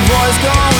voice gone.